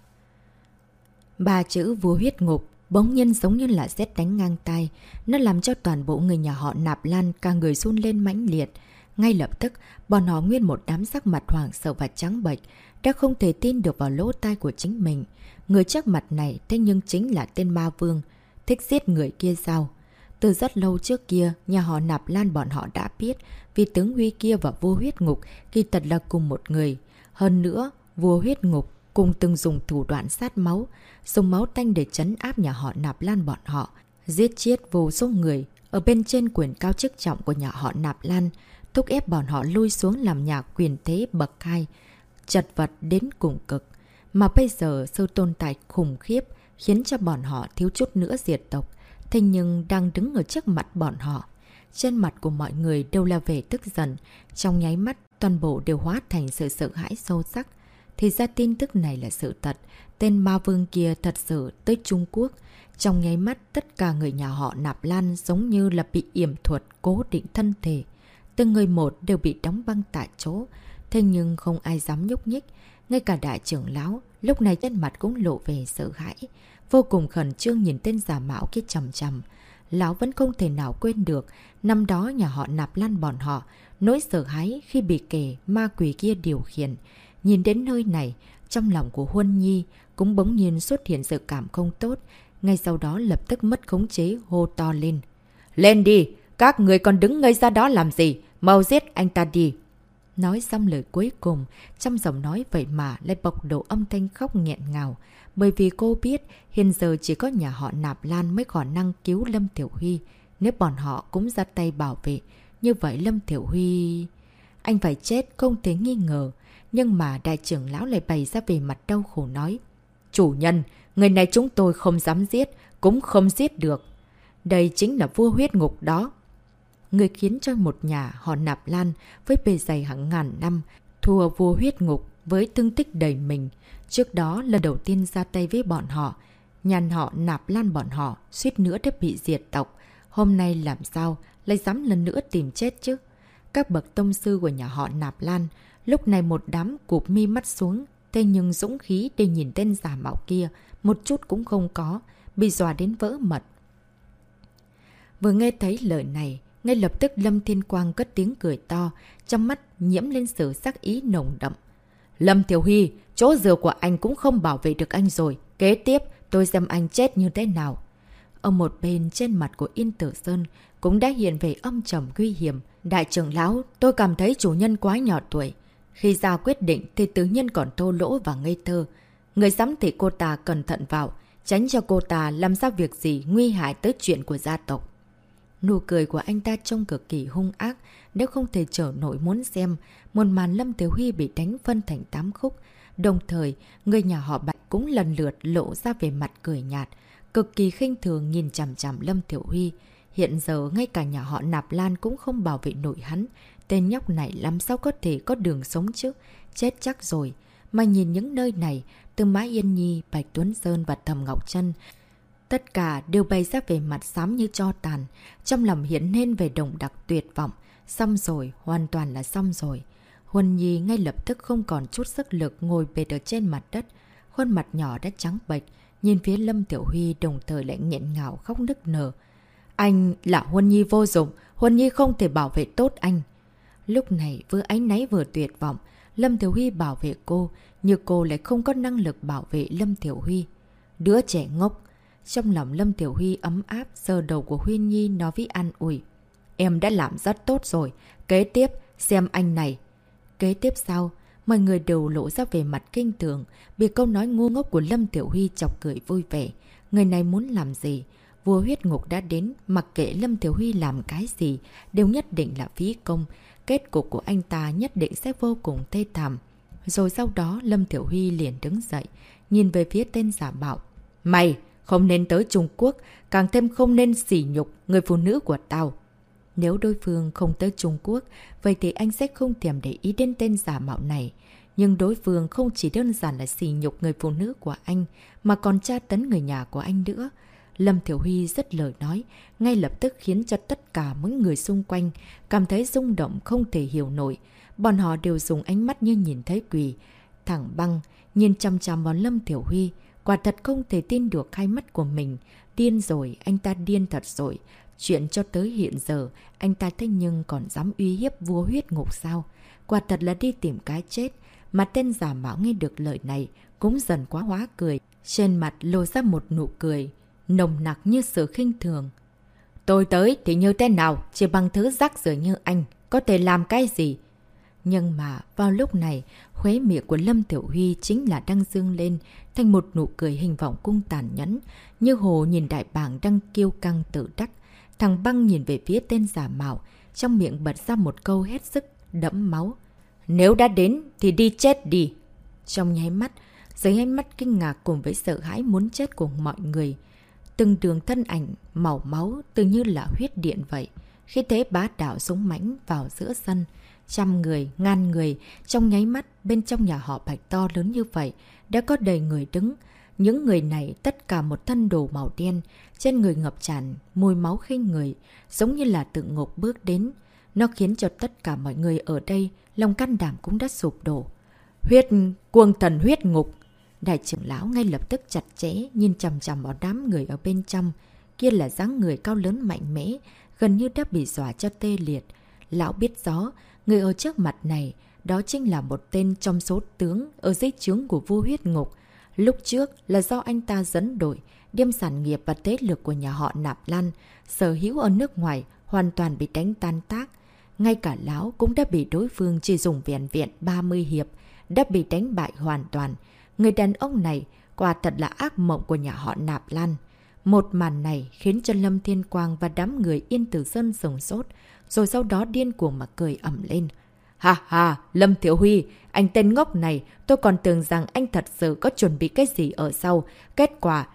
Ba chữ vua huyết ngục bỗng nhiên giống như là xét đánh ngang tay, nó làm cho toàn bộ người nhà họ nạp lan cả người run lên mãnh liệt. Ngay lập tức, bọn họ nguyên một đám sắc mặt hoảng sợ và trắng bệch, đã không thể tin được vào lỗ tai của chính mình. Người chắc mặt này thế nhưng chính là tên ma vương, thích giết người kia sao? Từ rất lâu trước kia, nhà họ Nạp Lan bọn họ đã biết vì tướng Huy kia và vua huyết ngục kỳ thật là cùng một người. Hơn nữa, vua huyết ngục cùng từng dùng thủ đoạn sát máu, dùng máu tanh để chấn áp nhà họ Nạp Lan bọn họ, giết chết vô số người ở bên trên quyền cao chức trọng của nhà họ Nạp Lan, thúc ép bọn họ lui xuống làm nhà quyền thế bậc hai, chật vật đến cùng cực. Mà bây giờ sự tồn tại khủng khiếp khiến cho bọn họ thiếu chút nữa diệt tộc. Thế nhưng đang đứng ở trước mặt bọn họ. Trên mặt của mọi người đều là vẻ tức giận. Trong nháy mắt, toàn bộ đều hóa thành sự sợ hãi sâu sắc. Thì ra tin tức này là sự thật. Tên ma vương kia thật sự tới Trung Quốc. Trong nháy mắt, tất cả người nhà họ nạp lan giống như là bị yểm thuật cố định thân thể. Từng người một đều bị đóng băng tại chỗ. Thế nhưng không ai dám nhúc nhích. Ngay cả đại trưởng lão, lúc này trên mặt cũng lộ về sợ hãi. Vô cùng khẩn trương nhìn tên giả mạo kia chầm chầm. Lão vẫn không thể nào quên được, năm đó nhà họ nạp lan bọn họ, nỗi sợ hãi khi bị kẻ ma quỷ kia điều khiển. Nhìn đến nơi này, trong lòng của Huân Nhi cũng bỗng nhiên xuất hiện sự cảm không tốt, ngay sau đó lập tức mất khống chế hô to lên. Lên đi! Các người còn đứng ngây ra đó làm gì? Mau giết anh ta đi! Nói xong lời cuối cùng, trong giọng nói vậy mà lại bộc độ âm thanh khóc nghẹn ngào. Bởi vì cô biết hiện giờ chỉ có nhà họ Nạp Lan mới khả năng cứu Lâm Tiểu Huy. Nếu bọn họ cũng ra tay bảo vệ, như vậy Lâm Tiểu Huy... Anh phải chết không thể nghi ngờ. Nhưng mà đại trưởng lão lại bày ra về mặt đau khổ nói. Chủ nhân, người này chúng tôi không dám giết, cũng không giết được. Đây chính là vua huyết ngục đó. Người khiến cho một nhà họ nạp lan với bề dày hàng ngàn năm, thua vua huyết ngục với thương tích đầy mình. Trước đó lần đầu tiên ra tay với bọn họ, nhàn họ nạp lan bọn họ, suýt nữa đã bị diệt tộc. Hôm nay làm sao, lại dám lần nữa tìm chết chứ? Các bậc tông sư của nhà họ nạp lan, lúc này một đám cụp mi mắt xuống, thế nhưng dũng khí để nhìn tên giả mạo kia, một chút cũng không có, bị dọa đến vỡ mật. Vừa nghe thấy lời này, ngay lập tức Lâm Thiên Quang cất tiếng cười to, trong mắt nhiễm lên sự sắc ý nồng đậm. Lâm Thiểu Huy, chỗ dừa của anh cũng không bảo vệ được anh rồi. Kế tiếp, tôi xem anh chết như thế nào. Ở một bên trên mặt của Yên Tử Sơn cũng đã hiện về âm trầm nguy hiểm. Đại trưởng lão, tôi cảm thấy chủ nhân quá nhỏ tuổi. Khi ra quyết định thì tự nhiên còn thô lỗ và ngây thơ. Người dám thì cô ta cẩn thận vào, tránh cho cô ta làm ra việc gì nguy hại tới chuyện của gia tộc. Nụ cười của anh ta trông cực kỳ hung ác, nếu không thể trở nổi muốn xem, một màn Lâm Tiểu Huy bị đánh phân thành tám khúc. Đồng thời, người nhà họ Bạch cũng lần lượt lộ ra về mặt cười nhạt, cực kỳ khinh thường nhìn chằm chằm Lâm Tiểu Huy. Hiện giờ ngay cả nhà họ Nạp Lan cũng không bảo vệ nổi hắn. Tên nhóc này làm sao có thể có đường sống chứ? Chết chắc rồi. Mà nhìn những nơi này, từ Mã Yên Nhi, Bạch Tuấn Sơn và Thầm Ngọc Trân Tất cả đều bày ra về mặt xám như cho tàn, trong lòng hiện lên về đồng đặc tuyệt vọng. Xong rồi, hoàn toàn là xong rồi. Huân Nhi ngay lập tức không còn chút sức lực ngồi bệt ở trên mặt đất. Khuôn mặt nhỏ đã trắng bệch, nhìn phía Lâm Tiểu Huy đồng thời lại nghẹn ngào khóc nức nở. Anh là Huân Nhi vô dụng, Huân Nhi không thể bảo vệ tốt anh. Lúc này vừa ánh náy vừa tuyệt vọng, Lâm Tiểu Huy bảo vệ cô, nhưng cô lại không có năng lực bảo vệ Lâm Tiểu Huy. Đứa trẻ ngốc, trong lòng Lâm Tiểu Huy ấm áp, giờ đầu của Huyên Nhi nói với an ủi. Em đã làm rất tốt rồi. Kế tiếp, xem anh này. Kế tiếp sau, mọi người đều lộ ra về mặt kinh thường, bị câu nói ngu ngốc của Lâm Tiểu Huy chọc cười vui vẻ. Người này muốn làm gì? Vua huyết ngục đã đến, mặc kệ Lâm Tiểu Huy làm cái gì, đều nhất định là phí công. Kết cục của anh ta nhất định sẽ vô cùng tê thảm. Rồi sau đó Lâm Tiểu Huy liền đứng dậy, nhìn về phía tên giả bạo. Mày, không nên tới Trung Quốc, càng thêm không nên sỉ nhục người phụ nữ của tao. Nếu đối phương không tới Trung Quốc, vậy thì anh sẽ không thèm để ý đến tên giả mạo này. Nhưng đối phương không chỉ đơn giản là sỉ nhục người phụ nữ của anh, mà còn tra tấn người nhà của anh nữa. Lâm Thiểu Huy rất lời nói, ngay lập tức khiến cho tất cả mấy người xung quanh cảm thấy rung động không thể hiểu nổi. Bọn họ đều dùng ánh mắt như nhìn thấy quỷ. Thẳng băng, nhìn chăm chăm vào Lâm Thiểu Huy, quả thật không thể tin được hai mắt của mình. Điên rồi, anh ta điên thật rồi. Chuyện cho tới hiện giờ, anh ta thế nhưng còn dám uy hiếp vua huyết ngục sao? Quả thật là đi tìm cái chết. Mà tên giả mạo nghe được lời này, cũng dần quá hóa cười. Trên mặt lôi ra một nụ cười, nồng nặc như sự khinh thường. Tôi tới thì như thế nào, chỉ bằng thứ rắc rưởi như anh, có thể làm cái gì? Nhưng mà vào lúc này, khuế miệng của Lâm Tiểu Huy chính là đang dương lên thành một nụ cười hình vọng cung tàn nhẫn, như hồ nhìn đại bàng đang kiêu căng tự đắc. Thằng băng nhìn về phía tên giả mạo, trong miệng bật ra một câu hết sức đẫm máu. Nếu đã đến thì đi chết đi. Trong nháy mắt, dưới ánh mắt kinh ngạc cùng với sợ hãi muốn chết của mọi người, từng đường thân ảnh màu máu tự như là huyết điện vậy. Khi thế bá đảo súng mãnh vào giữa sân, trăm người, ngàn người, trong nháy mắt bên trong nhà họ Bạch to lớn như vậy, đã có đầy người đứng. Những người này tất cả một thân đồ màu đen, trên người ngập tràn, mùi máu khinh người, giống như là tự ngục bước đến. Nó khiến cho tất cả mọi người ở đây, lòng can đảm cũng đã sụp đổ. Huyết, cuồng thần huyết ngục. Đại trưởng lão ngay lập tức chặt chẽ, nhìn chầm chầm vào đám người ở bên trong. Kia là dáng người cao lớn mạnh mẽ, gần như đã bị dọa cho tê liệt. Lão biết rõ, người ở trước mặt này, đó chính là một tên trong số tướng ở dưới trướng của vua huyết ngục. Lúc trước là do anh ta dẫn đội, đem sản nghiệp và tế lực của nhà họ Nạp Lan, sở hữu ở nước ngoài, hoàn toàn bị đánh tan tác. Ngay cả lão cũng đã bị đối phương chỉ dùng viện viện 30 hiệp, đã bị đánh bại hoàn toàn. Người đàn ông này quả thật là ác mộng của nhà họ Nạp Lan. Một màn này khiến cho Lâm Thiên Quang và đám người Yên Tử Sơn sồng sốt, rồi sau đó điên cuồng mà cười ẩm lên. Ha ha, Lâm Thiểu Huy, anh tên ngốc này, tôi còn tưởng rằng anh thật sự có chuẩn bị cái gì ở sau. Kết quả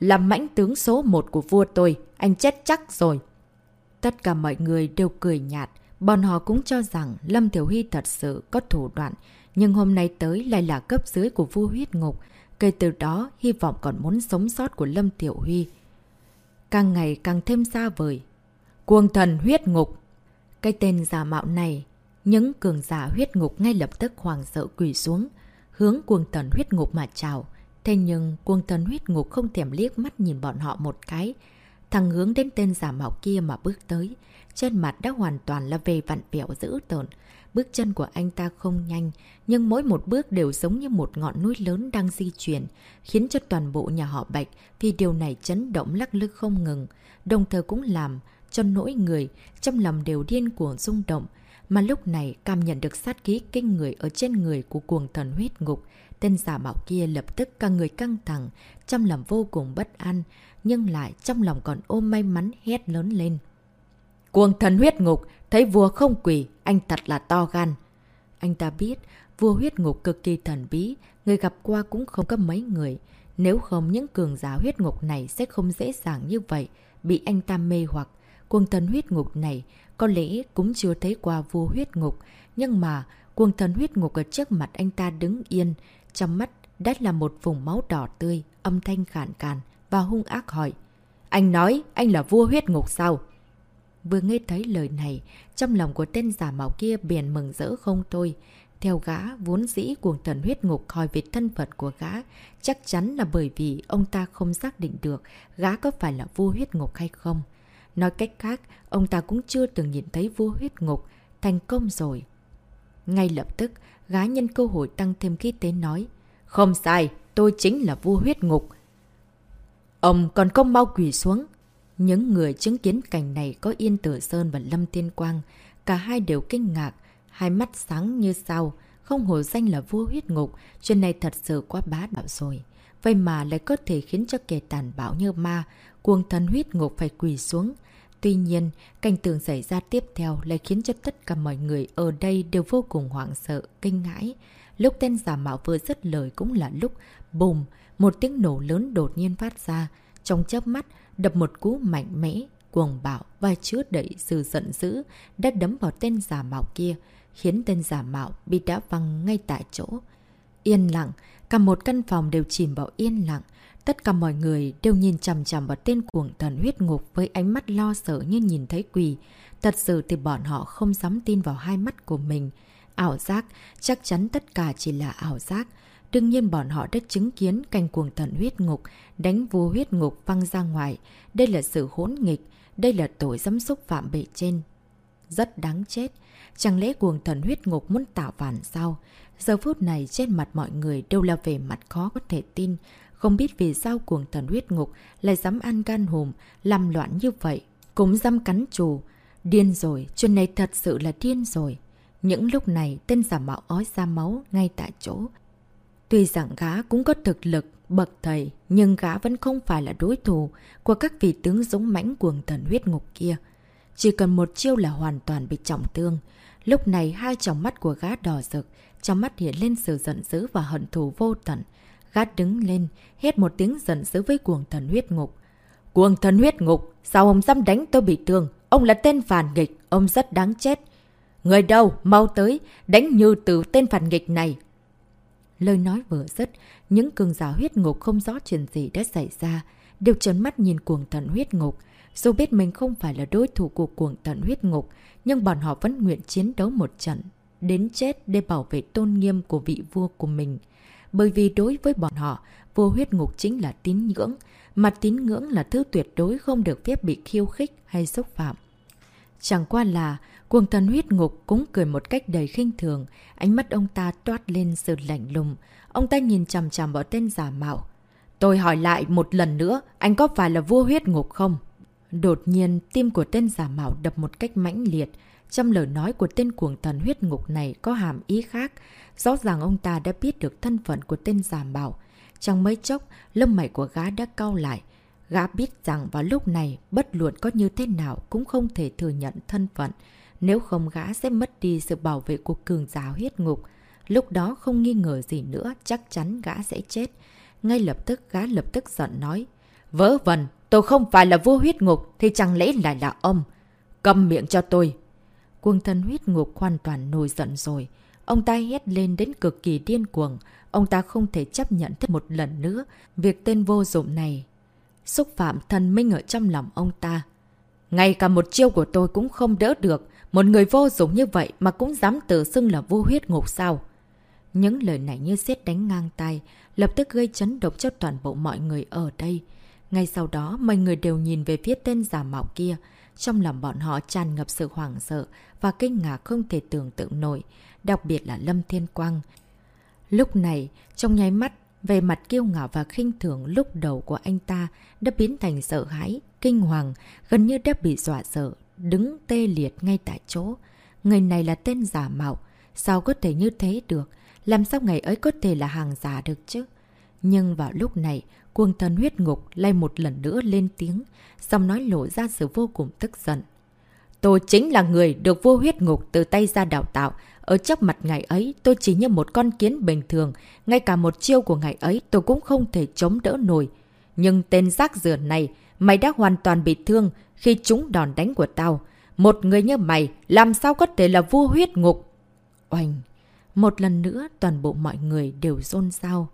là mãnh tướng số 1 của vua tôi, anh chết chắc rồi. Tất cả mọi người đều cười nhạt, bọn họ cũng cho rằng Lâm Thiểu Huy thật sự có thủ đoạn, nhưng hôm nay tới lại là cấp dưới của vua huyết ngục. Kể từ đó, hy vọng còn muốn sống sót của Lâm Tiểu Huy. Càng ngày càng thêm xa vời. Cuồng thần huyết ngục. Cái tên giả mạo này những cường giả huyết ngục ngay lập tức hoàng sợ quỳ xuống, hướng cuồng thần huyết ngục mà chào. Thế nhưng cuồng thần huyết ngục không thèm liếc mắt nhìn bọn họ một cái. Thằng hướng đến tên giả mạo kia mà bước tới. Trên mặt đã hoàn toàn là về vặn vẹo dữ tợn. Bước chân của anh ta không nhanh, nhưng mỗi một bước đều giống như một ngọn núi lớn đang di chuyển, khiến cho toàn bộ nhà họ Bạch vì điều này chấn động lắc lư không ngừng, đồng thời cũng làm cho nỗi người trong lòng đều điên cuồng rung động, mà lúc này cảm nhận được sát khí kinh người ở trên người của cuồng thần huyết ngục, tên giả mạo kia lập tức cả người căng thẳng, trong lòng vô cùng bất an, nhưng lại trong lòng còn ôm may mắn hét lớn lên. Cuồng thần huyết ngục, thấy vua không quỷ, anh thật là to gan. Anh ta biết, vua huyết ngục cực kỳ thần bí, người gặp qua cũng không có mấy người. Nếu không những cường giả huyết ngục này sẽ không dễ dàng như vậy, bị anh ta mê hoặc. Cuồng thần huyết ngục này có lẽ cũng chưa thấy qua vua huyết ngục, nhưng mà cuồng thần huyết ngục ở trước mặt anh ta đứng yên, trong mắt đã là một vùng máu đỏ tươi, âm thanh khản càn và hung ác hỏi. Anh nói anh là vua huyết ngục sao? Vừa nghe thấy lời này, trong lòng của tên giả mạo kia biển mừng rỡ không thôi. Theo gã, vốn dĩ cuồng thần huyết ngục hỏi về thân phận của gã, chắc chắn là bởi vì ông ta không xác định được gã có phải là vua huyết ngục hay không. Nói cách khác, ông ta cũng chưa từng nhìn thấy vua huyết ngục, thành công rồi. Ngay lập tức, gá nhân cơ hội tăng thêm khí tế nói, Không sai, tôi chính là vua huyết ngục. Ông còn không mau quỷ xuống. Những người chứng kiến cảnh này có Yên Tử Sơn và Lâm Tiên Quang, cả hai đều kinh ngạc, hai mắt sáng như sao, không hổ danh là vua huyết ngục, chuyện này thật sự quá bá đạo rồi. Vậy mà lại có thể khiến cho kẻ tàn bạo như ma, cuồng thần huyết ngục phải quỳ xuống. Tuy nhiên, cảnh tượng xảy ra tiếp theo lại khiến cho tất cả mọi người ở đây đều vô cùng hoảng sợ, kinh ngãi. Lúc tên giả mạo vừa dứt lời cũng là lúc, bùm, một tiếng nổ lớn đột nhiên phát ra. Trong chớp mắt, đập một cú mạnh mẽ, cuồng bạo và chứa đẩy sự giận dữ đã đấm vào tên giả mạo kia, khiến tên giả mạo bị đá văng ngay tại chỗ. Yên lặng, cả một căn phòng đều chìm vào yên lặng. Tất cả mọi người đều nhìn chằm chằm vào tên cuồng thần huyết ngục với ánh mắt lo sợ như nhìn thấy quỷ. Thật sự thì bọn họ không dám tin vào hai mắt của mình. Ảo giác, chắc chắn tất cả chỉ là ảo giác. Đương nhiên bọn họ đã chứng kiến cảnh cuồng thần huyết ngục, đánh vua huyết ngục văng ra ngoài. Đây là sự hỗn nghịch, đây là tội dám xúc phạm bệ trên. Rất đáng chết. Chẳng lẽ cuồng thần huyết ngục muốn tạo phản sao? Giờ phút này trên mặt mọi người đều là về mặt khó có thể tin. Không biết vì sao cuồng thần huyết ngục lại dám ăn gan hùm, làm loạn như vậy. Cũng dám cắn trù. Điên rồi, chuyện này thật sự là điên rồi. Những lúc này tên giả mạo ói ra máu ngay tại chỗ. Tuy rằng gã cũng có thực lực, bậc thầy, nhưng gã vẫn không phải là đối thủ của các vị tướng dũng mãnh cuồng thần huyết ngục kia. Chỉ cần một chiêu là hoàn toàn bị trọng thương. Lúc này hai tròng mắt của gã đỏ rực, trong mắt hiện lên sự giận dữ và hận thù vô tận. Gã đứng lên, hét một tiếng giận dữ với cuồng thần huyết ngục. Cuồng thần huyết ngục, sao ông dám đánh tôi bị thương? Ông là tên phản nghịch, ông rất đáng chết. Người đâu, mau tới, đánh như từ tên phản nghịch này. Lời nói vừa dứt, những cường giả huyết ngục không rõ chuyện gì đã xảy ra, đều trấn mắt nhìn cuồng thần huyết ngục. Dù biết mình không phải là đối thủ của cuồng thần huyết ngục, nhưng bọn họ vẫn nguyện chiến đấu một trận, đến chết để bảo vệ tôn nghiêm của vị vua của mình. Bởi vì đối với bọn họ, vua huyết ngục chính là tín ngưỡng, mà tín ngưỡng là thứ tuyệt đối không được phép bị khiêu khích hay xúc phạm. Chẳng qua là, cuồng thần huyết ngục cũng cười một cách đầy khinh thường, ánh mắt ông ta toát lên sự lạnh lùng. Ông ta nhìn chằm chằm vào tên giả mạo. Tôi hỏi lại một lần nữa, anh có phải là vua huyết ngục không? Đột nhiên, tim của tên giả mạo đập một cách mãnh liệt. Trong lời nói của tên cuồng thần huyết ngục này có hàm ý khác. Rõ ràng ông ta đã biết được thân phận của tên giả bảo Trong mấy chốc, lông mày của gã đã cau lại. Gã biết rằng vào lúc này, bất luận có như thế nào cũng không thể thừa nhận thân phận. Nếu không gã sẽ mất đi sự bảo vệ của cường giả huyết ngục. Lúc đó không nghi ngờ gì nữa, chắc chắn gã sẽ chết. Ngay lập tức gã lập tức giận nói. Vớ vẩn, tôi không phải là vua huyết ngục thì chẳng lẽ lại là ông. Cầm miệng cho tôi. Quân thân huyết ngục hoàn toàn nổi giận rồi. Ông ta hét lên đến cực kỳ điên cuồng. Ông ta không thể chấp nhận thêm một lần nữa việc tên vô dụng này xúc phạm thần minh ở trong lòng ông ta. Ngay cả một chiêu của tôi cũng không đỡ được, một người vô dụng như vậy mà cũng dám tự xưng là vô huyết ngục sao. Những lời này như xét đánh ngang tay, lập tức gây chấn động cho toàn bộ mọi người ở đây. Ngay sau đó, mọi người đều nhìn về phía tên giả mạo kia. Trong lòng bọn họ tràn ngập sự hoảng sợ và kinh ngạc không thể tưởng tượng nổi, đặc biệt là Lâm Thiên Quang. Lúc này, trong nháy mắt, về mặt kiêu ngạo và khinh thường lúc đầu của anh ta đã biến thành sợ hãi, kinh hoàng, gần như đã bị dọa sợ, đứng tê liệt ngay tại chỗ. Người này là tên giả mạo, sao có thể như thế được? Làm sao ngày ấy có thể là hàng giả được chứ? Nhưng vào lúc này, cuồng thần huyết ngục lay một lần nữa lên tiếng, xong nói lộ ra sự vô cùng tức giận. Tôi chính là người được vua huyết ngục từ tay ra đào tạo, ở trước mặt ngày ấy, tôi chỉ như một con kiến bình thường. Ngay cả một chiêu của ngày ấy tôi cũng không thể chống đỡ nổi. Nhưng tên rác rửa này, mày đã hoàn toàn bị thương khi chúng đòn đánh của tao. Một người như mày, làm sao có thể là vua huyết ngục? Oanh! Một lần nữa, toàn bộ mọi người đều rôn rao.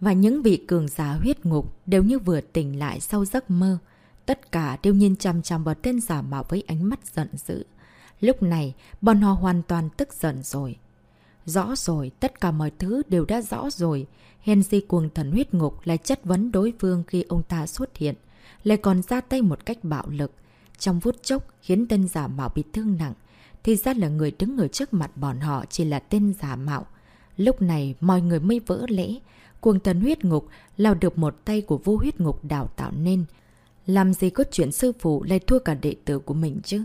Và những vị cường giả huyết ngục đều như vừa tỉnh lại sau giấc mơ. Tất cả đều nhìn chằm chằm vào tên giả mạo với ánh mắt giận dữ. Lúc này, bọn họ hoàn toàn tức giận rồi. Rõ rồi, tất cả mọi thứ đều đã rõ rồi. Henry cuồng thần huyết ngục lại chất vấn đối phương khi ông ta xuất hiện, lại còn ra tay một cách bạo lực. Trong phút chốc khiến tên giả mạo bị thương nặng, thì ra là người đứng ở trước mặt bọn họ chỉ là tên giả mạo. Lúc này mọi người mới vỡ lẽ, cuồng tấn huyết ngục lao được một tay của vô huyết ngục đào tạo nên. Làm gì có chuyện sư phụ lại thua cả đệ tử của mình chứ?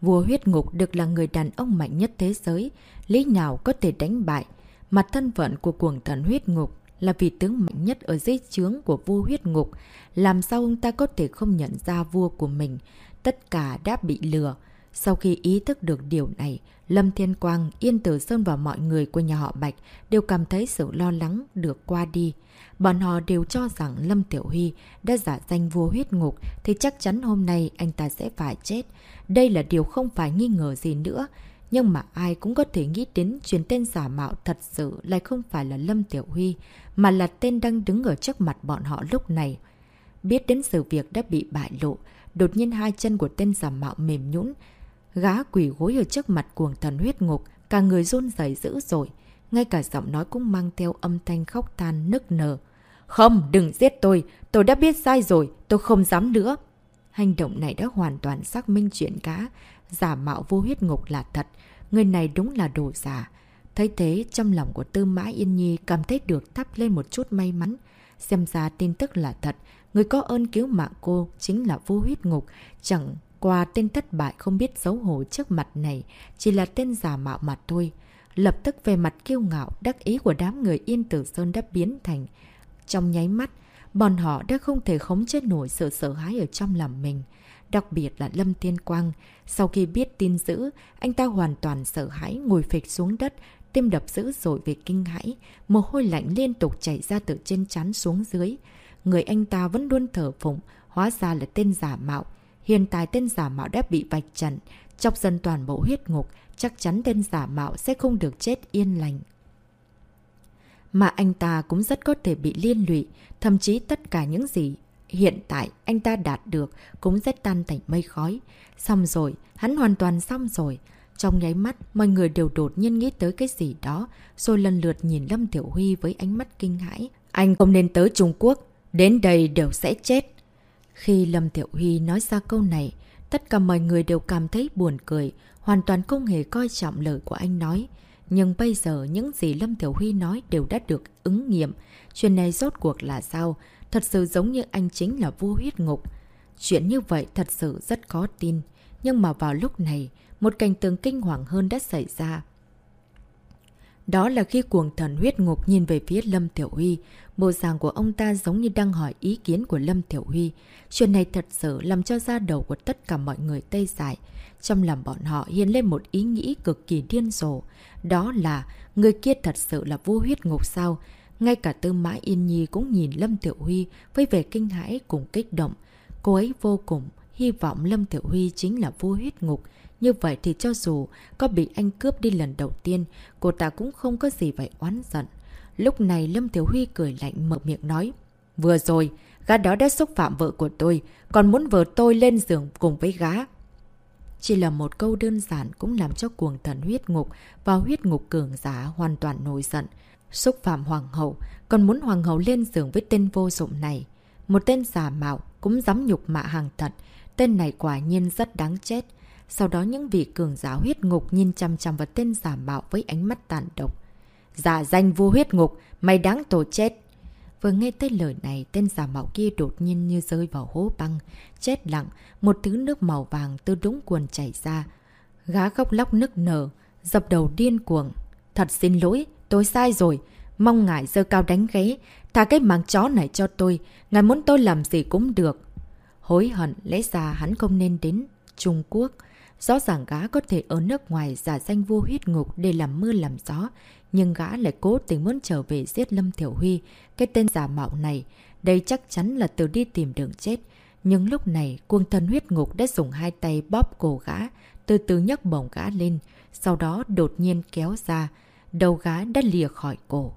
Vua huyết ngục được là người đàn ông mạnh nhất thế giới, lý nào có thể đánh bại. Mặt thân phận của cuồng thần huyết ngục là vị tướng mạnh nhất ở dưới chướng của vua huyết ngục. Làm sao ông ta có thể không nhận ra vua của mình? Tất cả đã bị lừa. Sau khi ý thức được điều này, Lâm Thiên Quang, Yên Tử Sơn và mọi người của nhà họ Bạch đều cảm thấy sự lo lắng được qua đi. Bọn họ đều cho rằng Lâm Tiểu Huy đã giả danh vua huyết ngục thì chắc chắn hôm nay anh ta sẽ phải chết. Đây là điều không phải nghi ngờ gì nữa. Nhưng mà ai cũng có thể nghĩ đến chuyến tên giả mạo thật sự lại không phải là Lâm Tiểu Huy, mà là tên đang đứng ở trước mặt bọn họ lúc này. Biết đến sự việc đã bị bại lộ, đột nhiên hai chân của tên giả mạo mềm nhũn gã quỷ gối ở trước mặt cuồng thần huyết ngục, cả người run rẩy dữ dội. Ngay cả giọng nói cũng mang theo âm thanh khóc than nức nở. Không, đừng giết tôi, tôi đã biết sai rồi, tôi không dám nữa. Hành động này đã hoàn toàn xác minh chuyện gã giả mạo vô huyết ngục là thật, người này đúng là đồ giả. Thấy thế, trong lòng của Tư Mã Yên Nhi cảm thấy được thắp lên một chút may mắn. Xem ra tin tức là thật, người có ơn cứu mạng cô chính là vô huyết ngục, chẳng qua tên thất bại không biết xấu hổ trước mặt này, chỉ là tên giả mạo mặt thôi. Lập tức về mặt kiêu ngạo, đắc ý của đám người Yên Tử Sơn đã biến thành. Trong nháy mắt, bọn họ đã không thể khống chế nổi sự sợ hãi ở trong lòng mình. Đặc biệt là Lâm Tiên Quang. Sau khi biết tin dữ, anh ta hoàn toàn sợ hãi ngồi phịch xuống đất, tim đập dữ dội về kinh hãi. Mồ hôi lạnh liên tục chảy ra từ trên chán xuống dưới. Người anh ta vẫn luôn thở phụng, hóa ra là tên giả mạo. Hiện tại tên giả mạo đã bị vạch trần, chọc dần toàn bộ huyết ngục, chắc chắn tên giả mạo sẽ không được chết yên lành. Mà anh ta cũng rất có thể bị liên lụy, thậm chí tất cả những gì hiện tại anh ta đạt được cũng rất tan thành mây khói. Xong rồi, hắn hoàn toàn xong rồi. Trong nháy mắt, mọi người đều đột nhiên nghĩ tới cái gì đó, rồi lần lượt nhìn Lâm Tiểu Huy với ánh mắt kinh hãi. Anh không nên tới Trung Quốc, đến đây đều sẽ chết. Khi Lâm Tiểu Huy nói ra câu này, tất cả mọi người đều cảm thấy buồn cười, hoàn toàn không hề coi trọng lời của anh nói. Nhưng bây giờ những gì Lâm Tiểu Huy nói đều đã được ứng nghiệm. Chuyện này rốt cuộc là sao? Thật sự giống như anh chính là vua huyết ngục. Chuyện như vậy thật sự rất khó tin. Nhưng mà vào lúc này, một cảnh tượng kinh hoàng hơn đã xảy ra. Đó là khi cuồng thần huyết ngục nhìn về phía Lâm Tiểu Huy, Mô giảng của ông ta giống như đang hỏi ý kiến của Lâm Tiểu Huy. Chuyện này thật sự làm cho da đầu của tất cả mọi người tê dại. Trong lòng bọn họ hiện lên một ý nghĩ cực kỳ điên rồ. Đó là người kia thật sự là vô huyết ngục sao? Ngay cả tư mã Yên Nhi cũng nhìn Lâm Tiểu Huy với vẻ kinh hãi cùng kích động. Cô ấy vô cùng hy vọng Lâm Tiểu Huy chính là vô huyết ngục. Như vậy thì cho dù có bị anh cướp đi lần đầu tiên, cô ta cũng không có gì phải oán giận. Lúc này Lâm Tiểu Huy cười lạnh mở miệng nói. Vừa rồi, gã đó đã xúc phạm vợ của tôi, còn muốn vợ tôi lên giường cùng với gã. Chỉ là một câu đơn giản cũng làm cho cuồng thần huyết ngục và huyết ngục cường giả hoàn toàn nổi giận. Xúc phạm hoàng hậu, còn muốn hoàng hậu lên giường với tên vô dụng này. Một tên giả mạo cũng dám nhục mạ hàng thật. Tên này quả nhiên rất đáng chết. Sau đó những vị cường giả huyết ngục nhìn chăm chăm vào tên giả mạo với ánh mắt tàn độc. Giả danh vua huyết ngục, mày đáng tổ chết. Vừa nghe tới lời này, tên giả mạo kia đột nhiên như rơi vào hố băng. Chết lặng, một thứ nước màu vàng từ đúng quần chảy ra. Gá góc lóc nức nở, dập đầu điên cuồng. Thật xin lỗi, tôi sai rồi. Mong ngài dơ cao đánh ghế, thả cái mạng chó này cho tôi. Ngài muốn tôi làm gì cũng được. Hối hận, lẽ ra hắn không nên đến Trung Quốc. Rõ ràng gá có thể ở nước ngoài giả danh vua huyết ngục để làm mưa làm gió, nhưng gã lại cố tình muốn trở về giết Lâm Thiểu Huy. Cái tên giả mạo này, đây chắc chắn là từ đi tìm đường chết. Nhưng lúc này, quân thần huyết ngục đã dùng hai tay bóp cổ gã, từ từ nhấc bổng gã lên, sau đó đột nhiên kéo ra, đầu gã đã lìa khỏi cổ.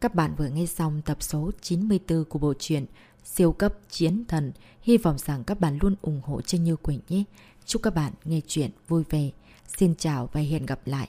Các bạn vừa nghe xong tập số 94 của bộ truyện Siêu cấp chiến thần. Hy vọng rằng các bạn luôn ủng hộ cho Như Quỳnh nhé. Chúc các bạn nghe chuyện vui vẻ. Xin chào và hẹn gặp lại.